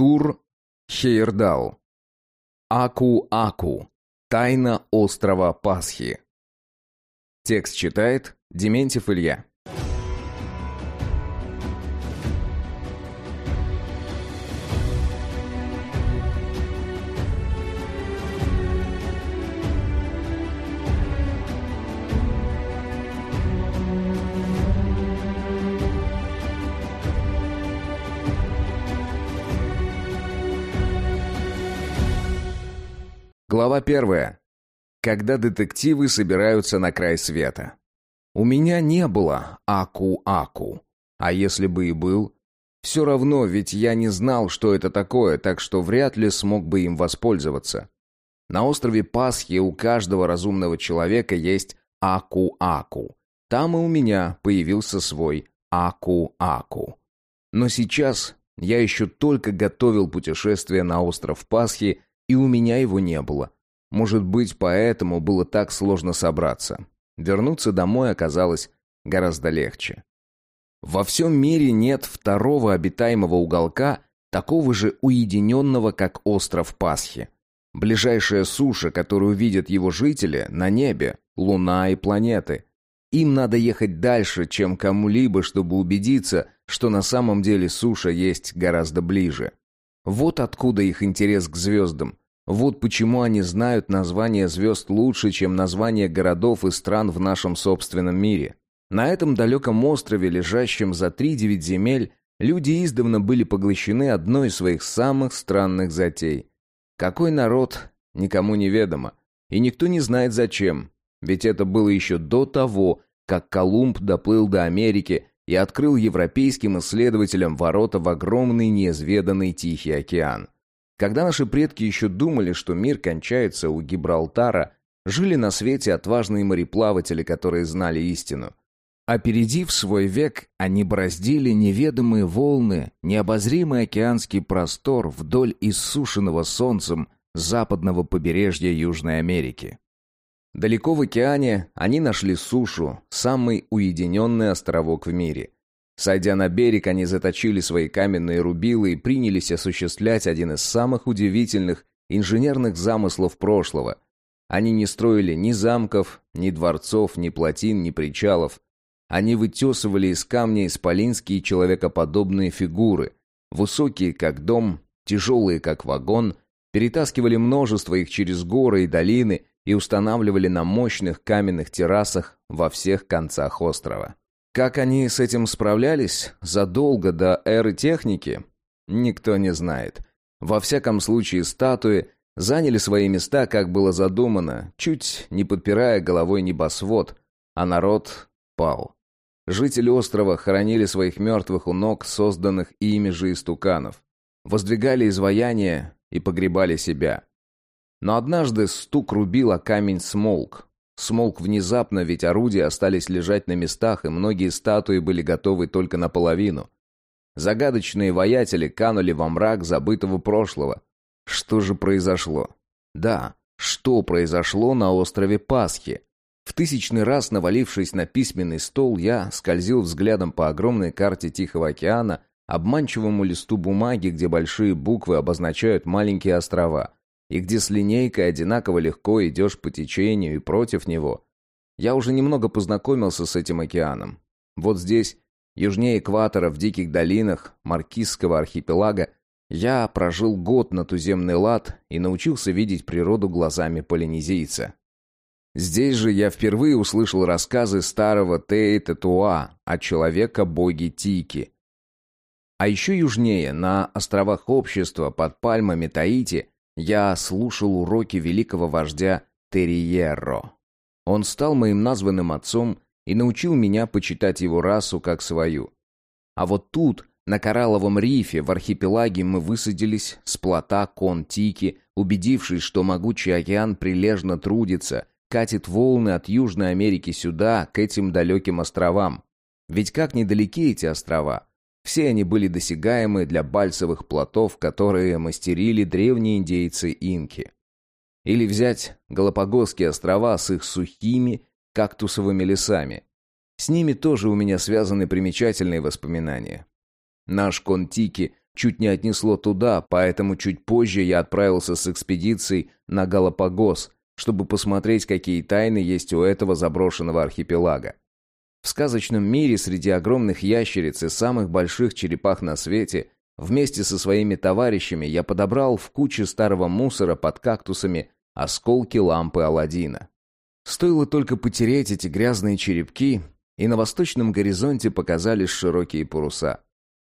Тур Хейердал. Аку-Аку. Тайна острова Пасхи. Текст читает Дементьев Илья. Глава первая. Когда детективы собираются на край света. У меня не было Аку-Аку. А если бы и был? Все равно, ведь я не знал, что это такое, так что вряд ли смог бы им воспользоваться. На острове Пасхи у каждого разумного человека есть Аку-Аку. Там и у меня появился свой Аку-Аку. Но сейчас я еще только готовил путешествие на остров Пасхи, и у меня его не было. Может быть, поэтому было так сложно собраться. Вернуться домой оказалось гораздо легче. Во всем мире нет второго обитаемого уголка, такого же уединенного, как остров Пасхи. Ближайшая суша, которую видят его жители, на небе, луна и планеты. Им надо ехать дальше, чем кому-либо, чтобы убедиться, что на самом деле суша есть гораздо ближе. Вот откуда их интерес к звездам. Вот почему они знают названия звезд лучше, чем названия городов и стран в нашем собственном мире. На этом далеком острове, лежащем за три-девять земель, люди издавна были поглощены одной из своих самых странных затей. Какой народ, никому не ведомо. И никто не знает зачем. Ведь это было еще до того, как Колумб доплыл до Америки и открыл европейским исследователям ворота в огромный неизведанный Тихий океан. Когда наши предки еще думали, что мир кончается у Гибралтара, жили на свете отважные мореплаватели, которые знали истину. Опередив свой век, они бороздили неведомые волны, необозримый океанский простор вдоль иссушенного солнцем западного побережья Южной Америки. Далеко в океане они нашли сушу, самый уединенный островок в мире – Сойдя на берег, они заточили свои каменные рубилы и принялись осуществлять один из самых удивительных инженерных замыслов прошлого. Они не строили ни замков, ни дворцов, ни плотин, ни причалов. Они вытесывали из камня исполинские человекоподобные фигуры, высокие как дом, тяжелые как вагон, перетаскивали множество их через горы и долины и устанавливали на мощных каменных террасах во всех концах острова. Как они с этим справлялись задолго до эры техники, никто не знает. Во всяком случае, статуи заняли свои места, как было задумано, чуть не подпирая головой небосвод, а народ пал. Жители острова хоронили своих мертвых у ног созданных ими же истуканов, воздвигали изваяния и погребали себя. Но однажды стук рубила камень смолк, Смолк внезапно, ведь орудия остались лежать на местах, и многие статуи были готовы только наполовину. Загадочные воятели канули во мрак забытого прошлого. Что же произошло? Да, что произошло на острове Пасхи? В тысячный раз, навалившись на письменный стол, я скользил взглядом по огромной карте Тихого океана, обманчивому листу бумаги, где большие буквы обозначают маленькие острова – и где с линейкой одинаково легко идешь по течению и против него. Я уже немного познакомился с этим океаном. Вот здесь, южнее экватора, в диких долинах Маркизского архипелага, я прожил год на туземный лад и научился видеть природу глазами полинезийца. Здесь же я впервые услышал рассказы старого Тейта Туа о человека-боге Тики. А еще южнее, на островах общества под пальмами Таити, я слушал уроки великого вождя Терриерро. Он стал моим названным отцом и научил меня почитать его расу как свою. А вот тут, на коралловом рифе, в архипелаге мы высадились с плота Кон-Тики, убедившись, что могучий океан прилежно трудится, катит волны от Южной Америки сюда, к этим далеким островам. Ведь как недалеки эти острова? Все они были досягаемы для бальсовых плотов, которые мастерили древние индейцы-инки. Или взять Галапагосские острова с их сухими кактусовыми лесами. С ними тоже у меня связаны примечательные воспоминания. Наш Контики чуть не отнесло туда, поэтому чуть позже я отправился с экспедицией на Галапагос, чтобы посмотреть, какие тайны есть у этого заброшенного архипелага. В сказочном мире среди огромных ящериц и самых больших черепах на свете вместе со своими товарищами я подобрал в куче старого мусора под кактусами осколки лампы Аладдина. Стоило только потереть эти грязные черепки, и на восточном горизонте показались широкие паруса.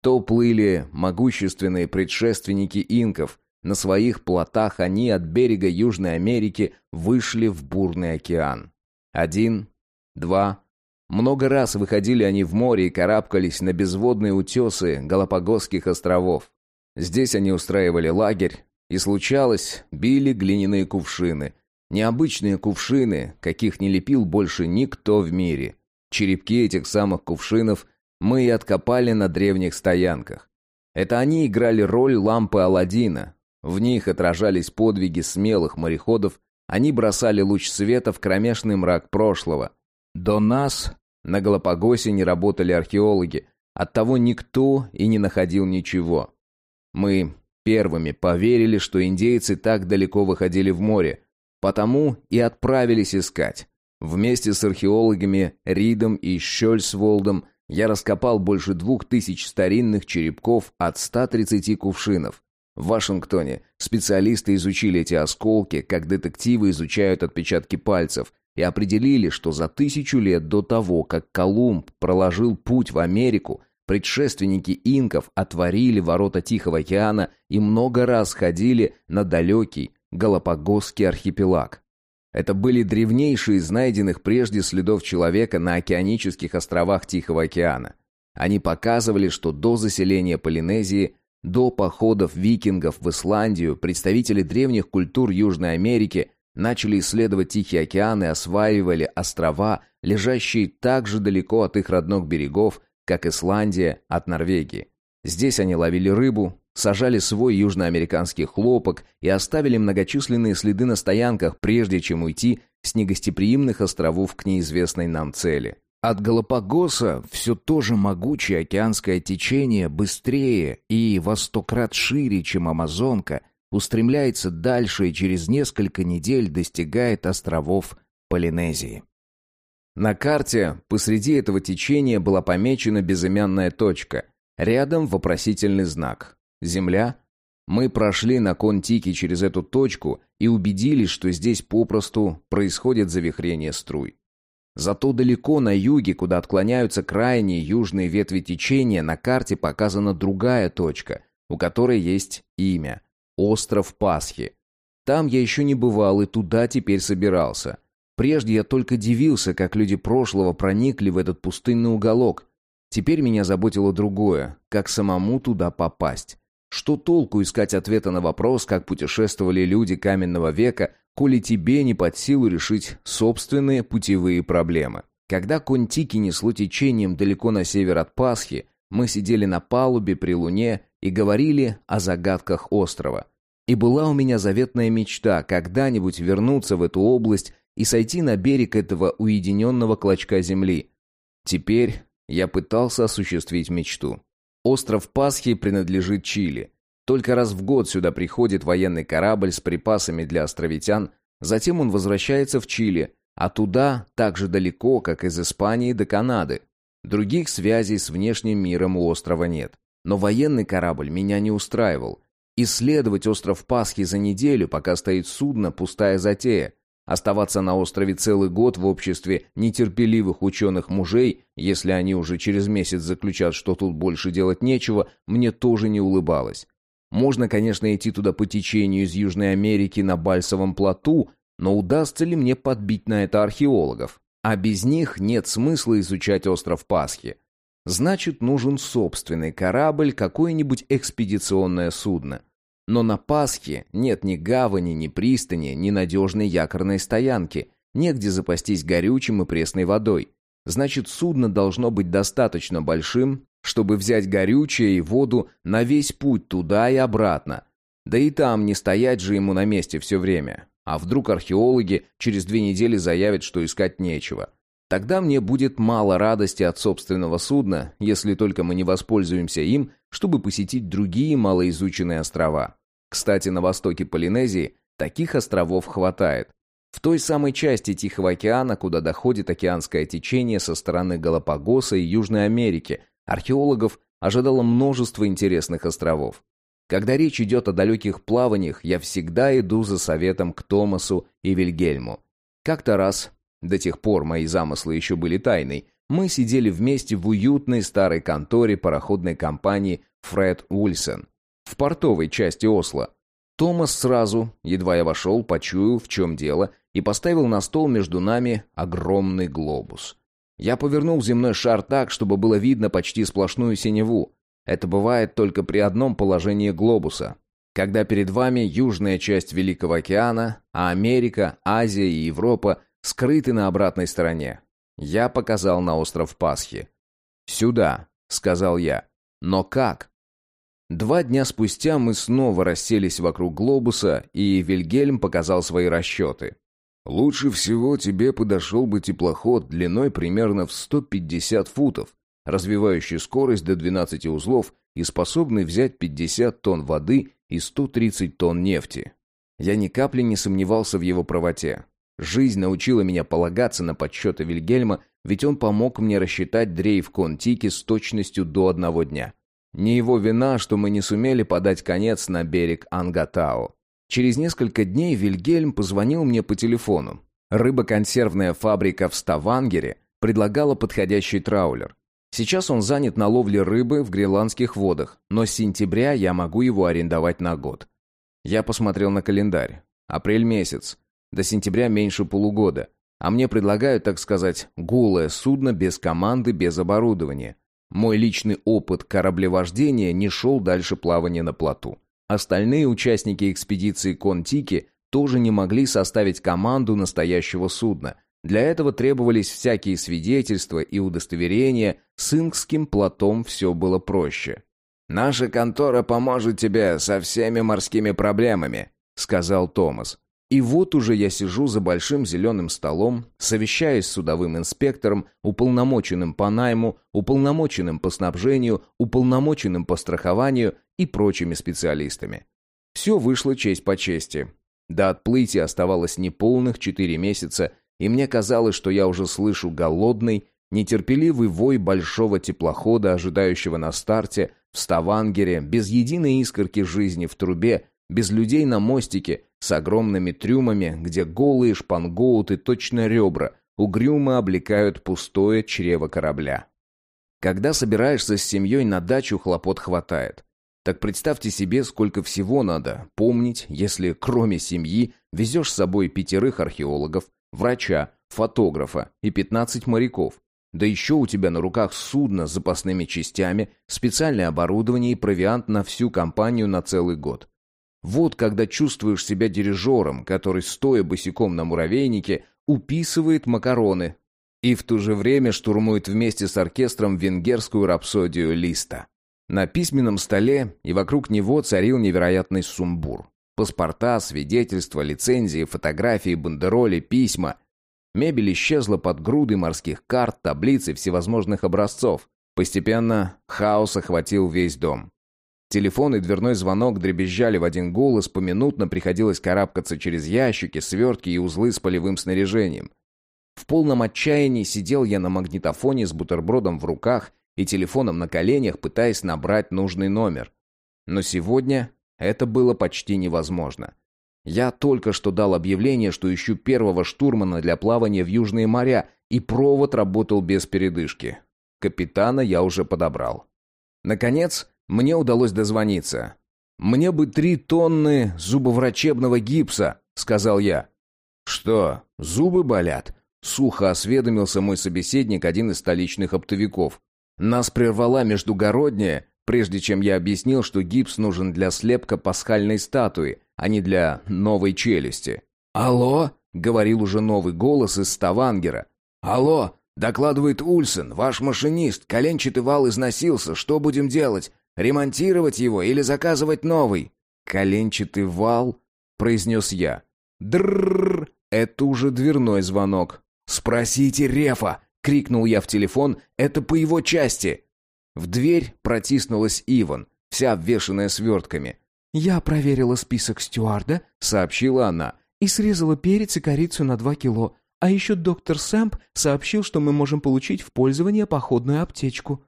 То плыли могущественные предшественники инков, на своих плотах они от берега Южной Америки вышли в бурный океан. Один, два, много раз выходили они в море и карабкались на безводные утесы Галапагосских островов. Здесь они устраивали лагерь, и случалось, били глиняные кувшины. Необычные кувшины, каких не лепил больше никто в мире. Черепки этих самых кувшинов мы и откопали на древних стоянках. Это они играли роль лампы Аладдина. В них отражались подвиги смелых мореходов, они бросали луч света в кромешный мрак прошлого. До нас на Галапагосе не работали археологи, оттого никто и не находил ничего. Мы первыми поверили, что индейцы так далеко выходили в море, потому и отправились искать. Вместе с археологами Ридом и Щольсволдом я раскопал больше двух тысяч старинных черепков от 130 кувшинов. В Вашингтоне специалисты изучили эти осколки, как детективы изучают отпечатки пальцев, и определили, что за тысячу лет до того, как Колумб проложил путь в Америку, предшественники инков отворили ворота Тихого океана и много раз ходили на далекий Галапагосский архипелаг. Это были древнейшие из найденных прежде следов человека на океанических островах Тихого океана. Они показывали, что до заселения Полинезии, до походов викингов в Исландию, представители древних культур Южной Америки начали исследовать Тихий океан и осваивали острова, лежащие так же далеко от их родных берегов, как Исландия от Норвегии. Здесь они ловили рыбу, сажали свой южноамериканский хлопок и оставили многочисленные следы на стоянках, прежде чем уйти с негостеприимных островов к неизвестной нам цели. От Галапагоса все то же могучее океанское течение быстрее и во сто крат шире, чем Амазонка, устремляется дальше и через несколько недель достигает островов Полинезии. На карте посреди этого течения была помечена безымянная точка, рядом вопросительный знак. Земля? Мы прошли на Контике через эту точку и убедились, что здесь попросту происходит завихрение струй. Зато далеко на юге, куда отклоняются крайние южные ветви течения, на карте показана другая точка, у которой есть имя Остров Пасхи. Там я еще не бывал и туда теперь собирался. Прежде я только дивился, как люди прошлого проникли в этот пустынный уголок. Теперь меня заботило другое, как самому туда попасть. Что толку искать ответа на вопрос, как путешествовали люди каменного века, коли тебе не под силу решить собственные путевые проблемы? Когда Контики несло течением далеко на север от Пасхи, мы сидели на палубе при луне и говорили о загадках острова. И была у меня заветная мечта когда-нибудь вернуться в эту область и сойти на берег этого уединенного клочка земли. Теперь я пытался осуществить мечту. Остров Пасхи принадлежит Чили. Только раз в год сюда приходит военный корабль с припасами для островитян, затем он возвращается в Чили, а туда так же далеко, как из Испании до Канады. Других связей с внешним миром у острова нет. Но военный корабль меня не устраивал. Исследовать остров Пасхи за неделю, пока стоит судно, пустая затея. Оставаться на острове целый год в обществе нетерпеливых ученых-мужей, если они уже через месяц заключат, что тут больше делать нечего, мне тоже не улыбалось. Можно, конечно, идти туда по течению из Южной Америки на Бальсовом плоту, но удастся ли мне подбить на это археологов? А без них нет смысла изучать остров Пасхи. Значит, нужен собственный корабль, какое-нибудь экспедиционное судно. Но на Пасхе нет ни гавани, ни пристани, ни надежной якорной стоянки, негде запастись горючим и пресной водой. Значит, судно должно быть достаточно большим, чтобы взять горючее и воду на весь путь туда и обратно. Да и там не стоять же ему на месте все время. А вдруг археологи через две недели заявят, что искать нечего. Тогда мне будет мало радости от собственного судна, если только мы не воспользуемся им, чтобы посетить другие малоизученные острова. Кстати, на востоке Полинезии таких островов хватает. В той самой части Тихого океана, куда доходит океанское течение со стороны Галапагоса и Южной Америки, археологов ожидало множество интересных островов. Когда речь идет о далеких плаваниях, я всегда иду за советом к Томасу и Вильгельму. Как-то раз до тех пор мои замыслы еще были тайной. Мы сидели вместе в уютной старой конторе пароходной компании «Фред Уильсон» в портовой части Осло. Томас сразу, едва я вошел, почуял, в чем дело, и поставил на стол между нами огромный глобус. Я повернул земной шар так, чтобы было видно почти сплошную синеву. Это бывает только при одном положении глобуса. Когда перед вами южная часть Великого океана, а Америка, Азия и Европа скрыты на обратной стороне. Я показал на остров Пасхи. «Сюда», — сказал я. «Но как?» Два дня спустя мы снова расселись вокруг глобуса, и Вильгельм показал свои расчеты. «Лучше всего тебе подошел бы теплоход длиной примерно в 150 футов, развивающий скорость до 12 узлов и способный взять 50 тонн воды и 130 тонн нефти». Я ни капли не сомневался в его правоте. Жизнь научила меня полагаться на подсчеты Вильгельма, ведь он помог мне рассчитать дрейф Контики с точностью до одного дня. Не его вина, что мы не сумели подать конец на берег Ангатао. Через несколько дней Вильгельм позвонил мне по телефону. Рыбоконсервная фабрика в Ставангере предлагала подходящий траулер. Сейчас он занят на ловле рыбы в гренландских водах, но с сентября я могу его арендовать на год. Я посмотрел на календарь. Апрель месяц. До сентября меньше полугода. А мне предлагают, так сказать, голое судно без команды, без оборудования. Мой личный опыт кораблевождения не шел дальше плавания на плоту. Остальные участники экспедиции Контики тоже не могли составить команду настоящего судна. Для этого требовались всякие свидетельства и удостоверения, с Ингским плотом все было проще. «Наша контора поможет тебе со всеми морскими проблемами», — сказал Томас. И вот уже я сижу за большим зеленым столом, совещаясь с судовым инспектором, уполномоченным по найму, уполномоченным по снабжению, уполномоченным по страхованию и прочими специалистами. Все вышло честь по чести. До отплытия оставалось неполных четыре месяца, и мне казалось, что я уже слышу голодный, нетерпеливый вой большого теплохода, ожидающего на старте, в Ставангере, без единой искорки жизни в трубе, без людей на мостике, с огромными трюмами, где голые шпангоуты, точно ребра, угрюмо облекают пустое чрево корабля. Когда собираешься с семьей на дачу, хлопот хватает. Так представьте себе, сколько всего надо помнить, если кроме семьи везешь с собой пятерых археологов, врача, фотографа и 15 моряков. Да еще у тебя на руках судно с запасными частями, специальное оборудование и провиант на всю компанию на целый год. Вот когда чувствуешь себя дирижером, который, стоя босиком на муравейнике, уписывает макароны и в то же время штурмует вместе с оркестром венгерскую рапсодию Листа. На письменном столе и вокруг него царил невероятный сумбур. Паспорта, свидетельства, лицензии, фотографии, бандероли, письма. Мебель исчезла под грудой морских карт, таблиц и всевозможных образцов. Постепенно хаос охватил весь дом. Телефон и дверной звонок дребезжали в один голос, поминутно приходилось карабкаться через ящики, свертки и узлы с полевым снаряжением. В полном отчаянии сидел я на магнитофоне с бутербродом в руках и телефоном на коленях, пытаясь набрать нужный номер. Но сегодня это было почти невозможно. Я только что дал объявление, что ищу первого штурмана для плавания в Южные моря, и провод работал без передышки. Капитана я уже подобрал. Наконец, мне удалось дозвониться. «Мне бы три тонны зубоврачебного гипса», — сказал я. «Что, зубы болят?» — сухо осведомился мой собеседник, один из столичных оптовиков. Нас прервала междугородняя, прежде чем я объяснил, что гипс нужен для слепка пасхальной статуи, а не для новой челюсти. «Алло?» — говорил уже новый голос из Ставангера. «Алло!» — докладывает Ульсен, ваш машинист. Коленчатый вал износился. Что будем делать? Ремонтировать его или заказывать новый?» «Коленчатый вал», — произнес я. «Дррррр!» — это уже дверной звонок. «Спросите Рефа!» — крикнул я в телефон. «Это по его части!» В дверь протиснулась Иван, вся обвешанная свертками. «Я проверила список стюарда», — сообщила она, «и срезала перец и корицу на два кило. А еще доктор Сэмп сообщил, что мы можем получить в пользование походную аптечку».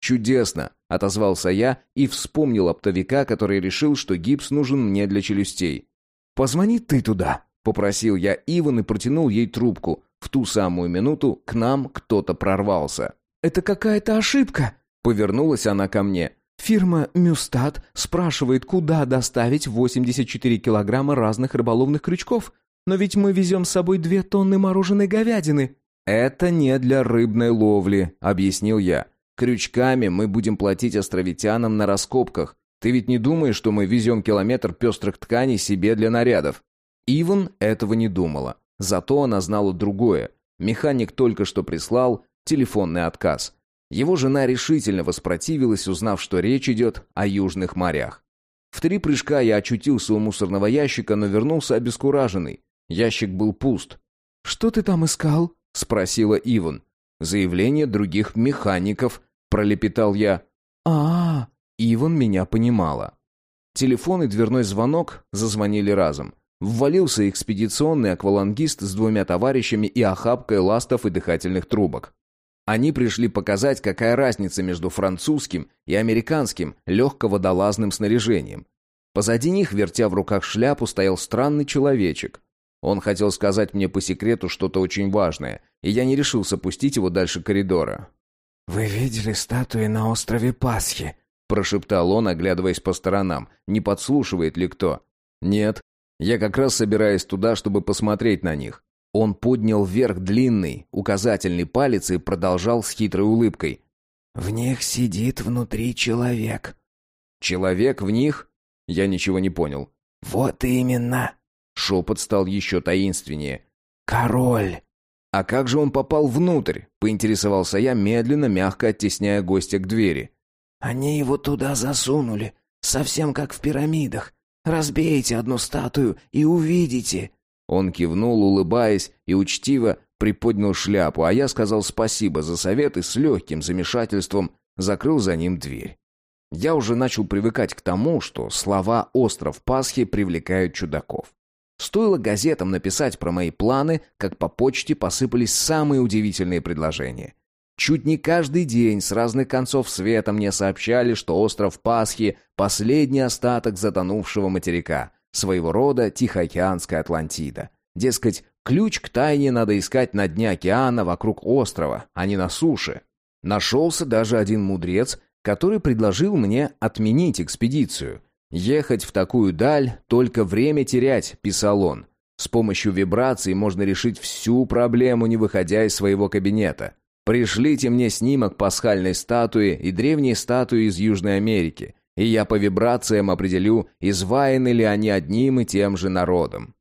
«Чудесно!» — отозвался я и вспомнил оптовика, который решил, что гипс нужен мне для челюстей. «Позвони ты туда», — попросил я Иван и протянул ей трубку. В ту самую минуту к нам кто-то прорвался. «Это какая-то ошибка», — повернулась она ко мне. «Фирма «Мюстат» спрашивает, куда доставить 84 килограмма разных рыболовных крючков. Но ведь мы везем с собой две тонны мороженой говядины». «Это не для рыбной ловли», — объяснил я. «Крючками мы будем платить островитянам на раскопках. Ты ведь не думаешь, что мы везем километр пестрых тканей себе для нарядов?» Иван этого не думала. Зато она знала другое. Механик только что прислал телефонный отказ. Его жена решительно воспротивилась, узнав, что речь идет о южных морях. В три прыжка я очутился у мусорного ящика, но вернулся обескураженный. Ящик был пуст. «Что ты там искал?» — спросила Иван. «Заявление других механиков», — пролепетал я. а, -а, -а Иван меня понимала. Телефон и дверной звонок зазвонили разом. Ввалился экспедиционный аквалангист с двумя товарищами и охапкой ластов и дыхательных трубок. Они пришли показать, какая разница между французским и американским легководолазным снаряжением. Позади них, вертя в руках шляпу, стоял странный человечек. Он хотел сказать мне по секрету что-то очень важное, и я не решился пустить его дальше коридора. «Вы видели статуи на острове Пасхи?» – прошептал он, оглядываясь по сторонам. Не подслушивает ли кто? «Нет. Я как раз собираюсь туда, чтобы посмотреть на них». Он поднял вверх длинный, указательный палец и продолжал с хитрой улыбкой. «В них сидит внутри человек». «Человек в них?» Я ничего не понял. «Вот именно!» Шепот стал еще таинственнее. «Король!» «А как же он попал внутрь?» — поинтересовался я, медленно, мягко оттесняя гостя к двери. «Они его туда засунули, совсем как в пирамидах. Разбейте одну статую и увидите». Он кивнул, улыбаясь, и учтиво приподнял шляпу, а я сказал спасибо за совет и с легким замешательством закрыл за ним дверь. Я уже начал привыкать к тому, что слова «Остров Пасхи» привлекают чудаков. Стоило газетам написать про мои планы, как по почте посыпались самые удивительные предложения. Чуть не каждый день с разных концов света мне сообщали, что остров Пасхи – последний остаток затонувшего материка, своего рода Тихоокеанская Атлантида. Дескать, ключ к тайне надо искать на дне океана вокруг острова, а не на суше. Нашелся даже один мудрец, который предложил мне отменить экспедицию. «Ехать в такую даль, только время терять», — писал он. «С помощью вибраций можно решить всю проблему, не выходя из своего кабинета. Пришлите мне снимок пасхальной статуи и древней статуи из Южной Америки, и я по вибрациям определю, изваяны ли они одним и тем же народом».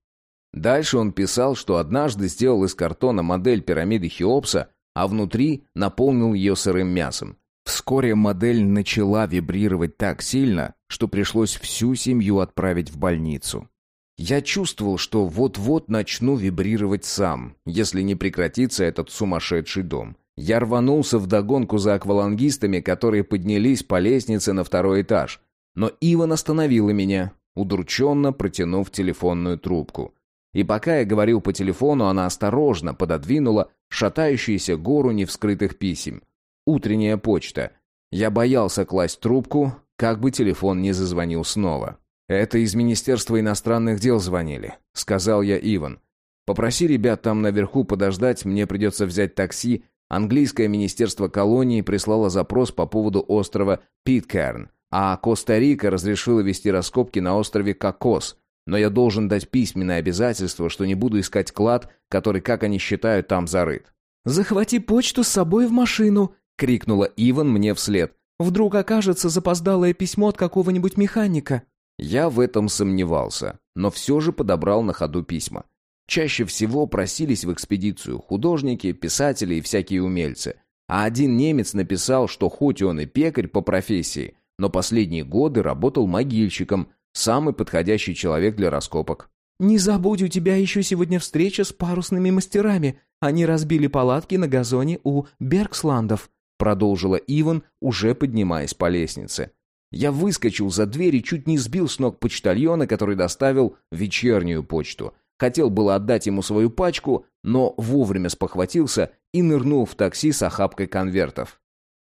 Дальше он писал, что однажды сделал из картона модель пирамиды Хеопса, а внутри наполнил ее сырым мясом. Вскоре модель начала вибрировать так сильно, что пришлось всю семью отправить в больницу. Я чувствовал, что вот-вот начну вибрировать сам, если не прекратится этот сумасшедший дом. Я рванулся вдогонку за аквалангистами, которые поднялись по лестнице на второй этаж. Но Иван остановила меня, удрученно протянув телефонную трубку. И пока я говорил по телефону, она осторожно пододвинула шатающуюся гору невскрытых писем. Утренняя почта. Я боялся класть трубку, как бы телефон не зазвонил снова. «Это из Министерства иностранных дел звонили», — сказал я Иван. «Попроси ребят там наверху подождать, мне придется взять такси. Английское министерство колонии прислало запрос по поводу острова Питкерн, а Коста-Рика разрешила вести раскопки на острове Кокос. Но я должен дать письменное обязательство, что не буду искать клад, который, как они считают, там зарыт». «Захвати почту с собой в машину», — крикнула Иван мне вслед. «Вдруг окажется запоздалое письмо от какого-нибудь механика». Я в этом сомневался, но все же подобрал на ходу письма. Чаще всего просились в экспедицию художники, писатели и всякие умельцы. А один немец написал, что хоть он и пекарь по профессии, но последние годы работал могильщиком, самый подходящий человек для раскопок. «Не забудь, у тебя еще сегодня встреча с парусными мастерами. Они разбили палатки на газоне у Бергсландов», продолжила Иван, уже поднимаясь по лестнице. Я выскочил за дверь и чуть не сбил с ног почтальона, который доставил вечернюю почту. Хотел было отдать ему свою пачку, но вовремя спохватился и нырнул в такси с охапкой конвертов.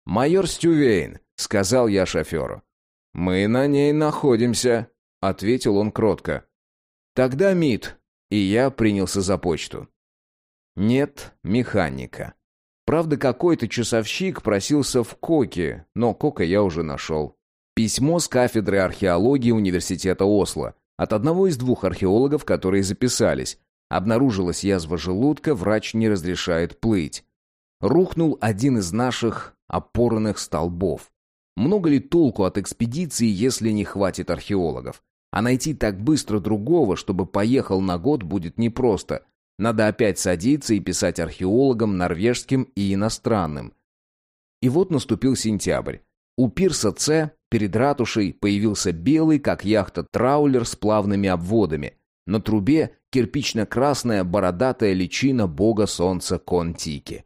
«Майор Стювейн», — сказал я шоферу. «Мы на ней находимся», — ответил он кротко. «Тогда МИД», и я принялся за почту. Нет механика. Правда, какой-то часовщик просился в Коке, но Кока я уже нашел. Письмо с кафедры археологии Университета Осло от одного из двух археологов, которые записались. Обнаружилась язва желудка, врач не разрешает плыть. Рухнул один из наших опорных столбов. Много ли толку от экспедиции, если не хватит археологов? А найти так быстро другого, чтобы поехал на год, будет непросто. Надо опять садиться и писать археологам, норвежским и иностранным. И вот наступил сентябрь. У пирса С перед ратушей появился белый, как яхта, траулер с плавными обводами. На трубе кирпично-красная бородатая личина бога солнца Контики.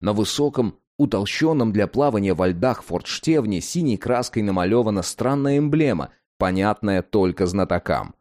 На высоком, утолщенном для плавания во льдах фортштевне синей краской намалевана странная эмблема, понятная только знатокам.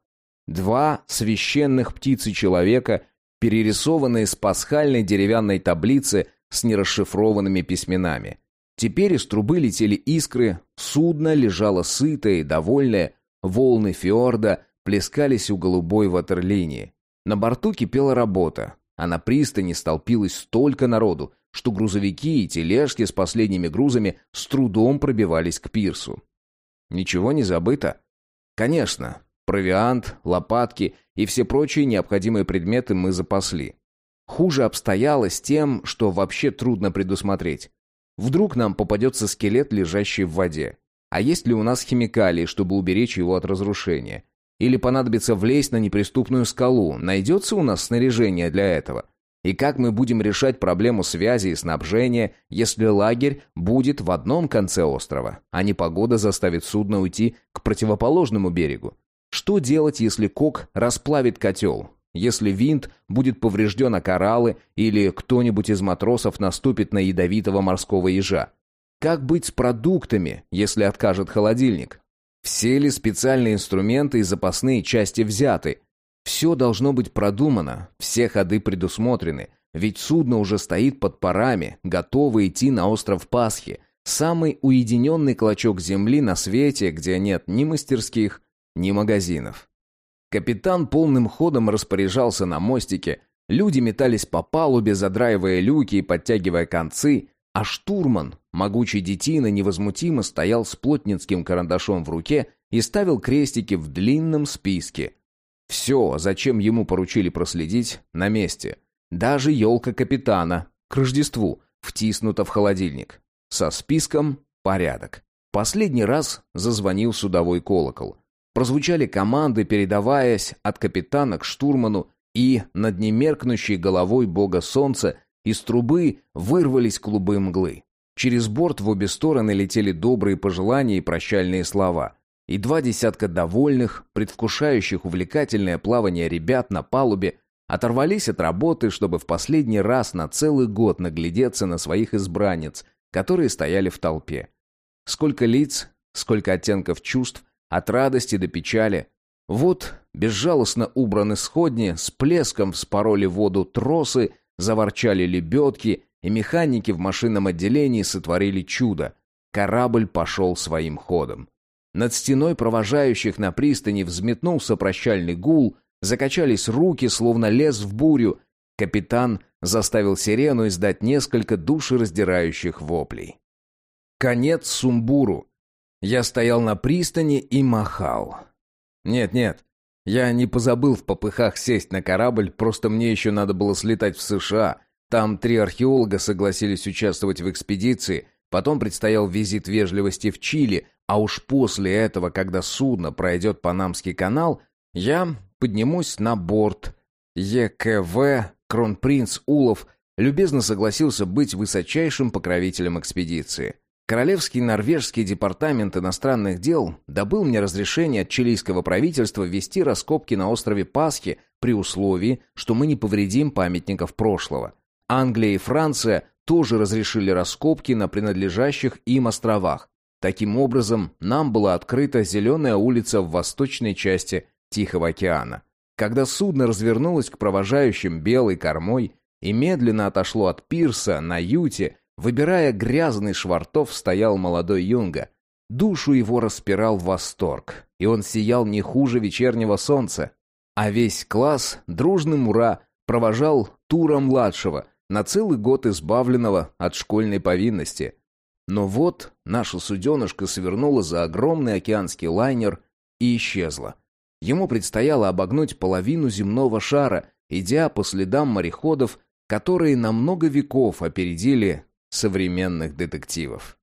Два священных птицы человека, перерисованные с пасхальной деревянной таблицы с нерасшифрованными письменами. Теперь из трубы летели искры, судно лежало сытое и довольное, волны фьорда плескались у голубой ватерлинии. На борту кипела работа, а на пристани столпилось столько народу, что грузовики и тележки с последними грузами с трудом пробивались к пирсу. Ничего не забыто? Конечно, провиант, лопатки и все прочие необходимые предметы мы запасли. Хуже обстояло с тем, что вообще трудно предусмотреть. Вдруг нам попадется скелет, лежащий в воде. А есть ли у нас химикалии, чтобы уберечь его от разрушения? Или понадобится влезть на неприступную скалу? Найдется у нас снаряжение для этого? И как мы будем решать проблему связи и снабжения, если лагерь будет в одном конце острова, а непогода заставит судно уйти к противоположному берегу? Что делать, если кок расплавит котел? Если винт будет поврежден о кораллы или кто-нибудь из матросов наступит на ядовитого морского ежа? Как быть с продуктами, если откажет холодильник? Все ли специальные инструменты и запасные части взяты? Все должно быть продумано, все ходы предусмотрены, ведь судно уже стоит под парами, готово идти на остров Пасхи, самый уединенный клочок земли на свете, где нет ни мастерских, ни магазинов. Капитан полным ходом распоряжался на мостике, люди метались по палубе, задраивая люки и подтягивая концы, а штурман, могучий детина, невозмутимо стоял с плотницким карандашом в руке и ставил крестики в длинном списке. Все, зачем ему поручили проследить, на месте. Даже елка капитана, к Рождеству, втиснута в холодильник. Со списком порядок. Последний раз зазвонил судовой колокол. Прозвучали команды, передаваясь от капитана к штурману, и над немеркнущей головой бога солнца из трубы вырвались клубы мглы. Через борт в обе стороны летели добрые пожелания и прощальные слова. И два десятка довольных, предвкушающих увлекательное плавание ребят на палубе оторвались от работы, чтобы в последний раз на целый год наглядеться на своих избранниц, которые стояли в толпе. Сколько лиц, сколько оттенков чувств, от радости до печали. Вот безжалостно убраны сходни, с плеском вспороли воду тросы, заворчали лебедки, и механики в машинном отделении сотворили чудо. Корабль пошел своим ходом. Над стеной провожающих на пристани взметнулся прощальный гул, закачались руки, словно лес в бурю. Капитан заставил сирену издать несколько душераздирающих воплей. Конец сумбуру. Я стоял на пристани и махал. Нет-нет, я не позабыл в попыхах сесть на корабль, просто мне еще надо было слетать в США. Там три археолога согласились участвовать в экспедиции, потом предстоял визит вежливости в Чили, а уж после этого, когда судно пройдет Панамский канал, я поднимусь на борт ЕКВ Кронпринц Улов любезно согласился быть высочайшим покровителем экспедиции. Королевский норвежский департамент иностранных дел добыл мне разрешение от чилийского правительства вести раскопки на острове Пасхи при условии, что мы не повредим памятников прошлого. Англия и Франция тоже разрешили раскопки на принадлежащих им островах. Таким образом, нам была открыта зеленая улица в восточной части Тихого океана. Когда судно развернулось к провожающим белой кормой и медленно отошло от пирса на юте, выбирая грязный швартов, стоял молодой юнга. Душу его распирал восторг, и он сиял не хуже вечернего солнца. А весь класс дружным ура провожал Тура-младшего, на целый год избавленного от школьной повинности. Но вот наша суденышка свернула за огромный океанский лайнер и исчезла. Ему предстояло обогнуть половину земного шара, идя по следам мореходов, которые на много веков опередили современных детективов.